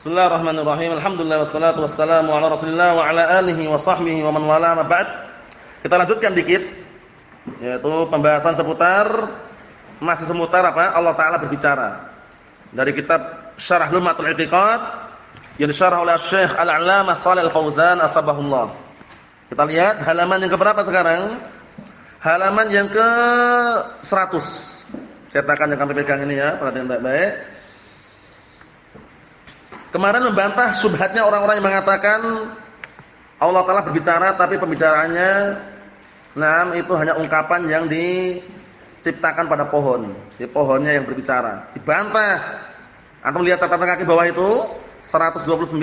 Bismillahirrahmanirrahim. Alhamdulillah wassalatu wassalamu ala Rasulillah wa ala alihi wa sahbihi wa man wala ma ba'd. Kita lanjutkan dikit yaitu pembahasan seputar masih seputar apa? Allah taala berbicara. Dari kitab Syarah Lumatul I'tiqad yang disyarah oleh Syekh Al-'Allamah Shalal Al-Fauzan atsabahullah. Kita lihat halaman yang keberapa sekarang? Halaman yang ke 100. Cetakan yang kami pegang ini ya, perhatian baik-baik. Kemarin membantah subhatnya orang-orang yang mengatakan Allah Taala berbicara tapi pembicaraannya nah itu hanya ungkapan yang diciptakan pada pohon. Di pohonnya yang berbicara. Dibantah. Antum lihat catatan kaki bawah itu 129.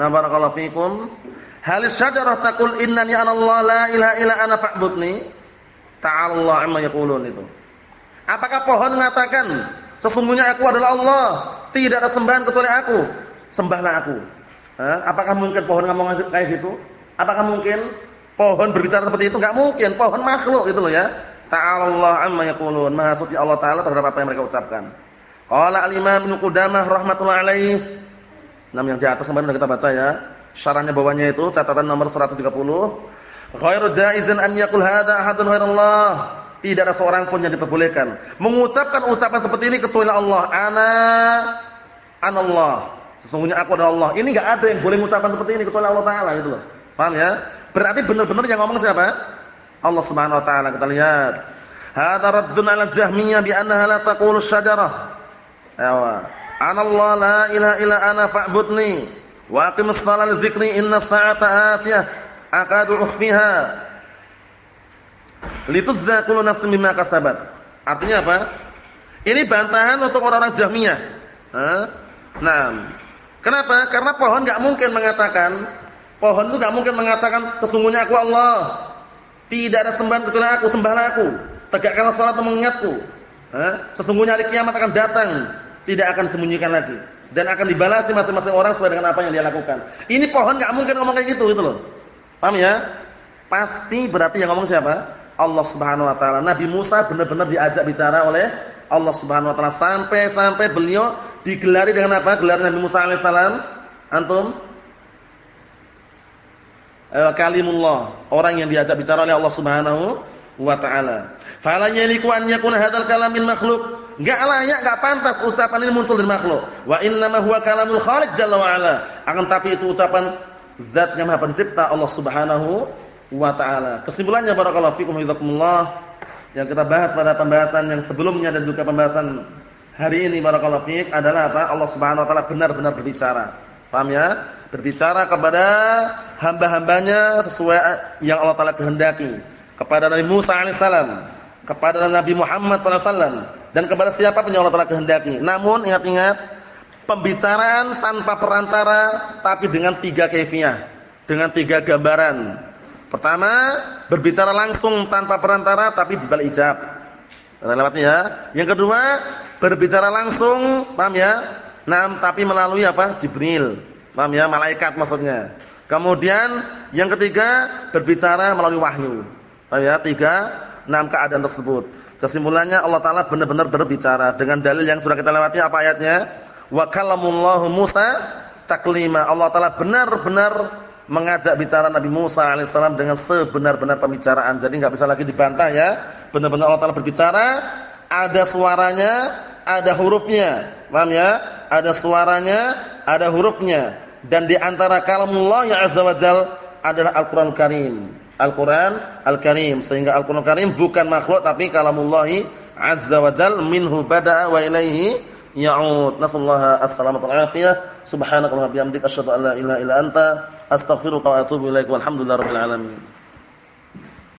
Nah barakallahu fikum. Hal syajarah taqul innani Allah la ilaha illa ana fa'budni. Ta'ala Allah amma yaqulun itu. Apakah pohon mengatakan sesungguhnya aku adalah Allah tidak ada sembahan kecuali aku. Sembahlah aku. Apakah mungkin pohon ngomong kayak gitu? Apakah mungkin pohon berbicara seperti itu? Enggak mungkin. Pohon makhluk gitu loh ya. Ta'ala Allah amma yaqulun. Maha suci Allah taala terhadap apa yang mereka ucapkan. Qala al-Imam Ibnu Qudamah rahimatullah alaih. Nam yang di atas kemarin sudah kita baca ya. Syarahnya bawahnya itu catatan nomor 130. Ghairu jaizin an yaqul hadza ahadun ghairallah. Tidak ada seorang pun yang diperbolehkan mengucapkan ucapan seperti ini kecuali Allah. Ana anallah. Sesungguhnya aku adalah Allah. Ini enggak ada yang boleh mengucapkan seperti ini kecuali Allah taala gitu loh. Paham ya? Berarti benar-benar yang ngomong siapa? Allah Subhanahu wa taala. Kita lihat. Hadza raddun 'ala Jahmiyah bi annaha la taqulu syajarah. Ayo. Anallah la ilaha illa ana fa'budni wa aqimus salata dzikri inna sa'ata atiyah akadu ukhfiha Lituzza kullu nafsin bima kasabat. Artinya apa? Ini bantahan untuk orang-orang Jahmiyah. Nah, kenapa? Karena pohon enggak mungkin mengatakan pohon itu enggak mungkin mengatakan sesungguhnya aku Allah. Tidak ada sembahan kecuali aku, sembahlah aku. Tegakkanlah salat mengingatku. Sesungguhnya hari kiamat akan datang, tidak akan sembunyikan lagi dan akan dibalasi masing-masing orang sesuai dengan apa yang dia lakukan. Ini pohon enggak mungkin ngomong kayak gitu gitu loh. Paham ya? Pasti berarti yang ngomong siapa? Allah Subhanahu wa taala. Nabi Musa benar-benar diajak bicara oleh Allah Subhanahu wa taala sampai-sampai beliau digelari dengan apa? Gelar Nabi Musa alaihissalam. Antum? Eh, kalimullah, orang yang diajak bicara oleh Allah Subhanahu wa taala. Fala yaliku an yakuna hadzal kalam min makhluk. Enggak layak, enggak pantas ucapan ini muncul dari makhluk. Wa innama huwa kalamul khaliq jalla wa ala. Akan tapi itu ucapan zat yang Maha Pencipta Allah Subhanahu wa taala. Kesimpulannya barakallahu fikum hidakumullah yang kita bahas pada pembahasan yang sebelumnya dan juga pembahasan hari ini barakallahu fik adalah apa? Allah Subhanahu wa taala benar-benar berbicara. Paham ya? Berbicara kepada hamba-hambanya sesuai yang Allah taala kehendaki. Kepada Nabi Musa alaihissalam, kepada Nabi Muhammad sallallahu alaihi wasallam dan kepada siapa pun yang Allah taala kehendaki. Namun ingat-ingat pembicaraan tanpa perantara tapi dengan tiga kaifiah, dengan tiga gambaran. Pertama, berbicara langsung tanpa perantara tapi di balik ijab. Lewatnya ya. Yang kedua, berbicara langsung, paham ya? Nah, tapi melalui apa? Jibril. Paham ya? Malaikat maksudnya. Kemudian yang ketiga, berbicara melalui wahyu. Paham ya? Tiga, enam keadaan tersebut. Kesimpulannya Allah taala benar-benar berbicara dengan dalil yang sudah kita lewati apa ayatnya? Wa kallamullahu Musa taklima. Allah taala benar-benar mengajak bicara Nabi Musa alaihissalam dengan sebenar-benar pembicaraan. Jadi nggak bisa lagi dibantah ya. Benar-benar Allah Taala berbicara, ada suaranya, ada hurufnya. Paham ya? Ada suaranya, ada hurufnya. Dan di antara kalamullah yang azza wajal adalah Al-Qur'an Karim. Al-Qur'an Al-Karim. Sehingga Al-Qur'an Karim bukan makhluk tapi kalamullahi azza wajal minhu bada'a wa ilaihi ya'ud. Nasallaha as-salamata wal afiyah. Subhanakallahumma bihamdika asyhadu an la ilaha illa anta astaghfiruka wa atubu ilaik walhamdulillahi rabbil alamin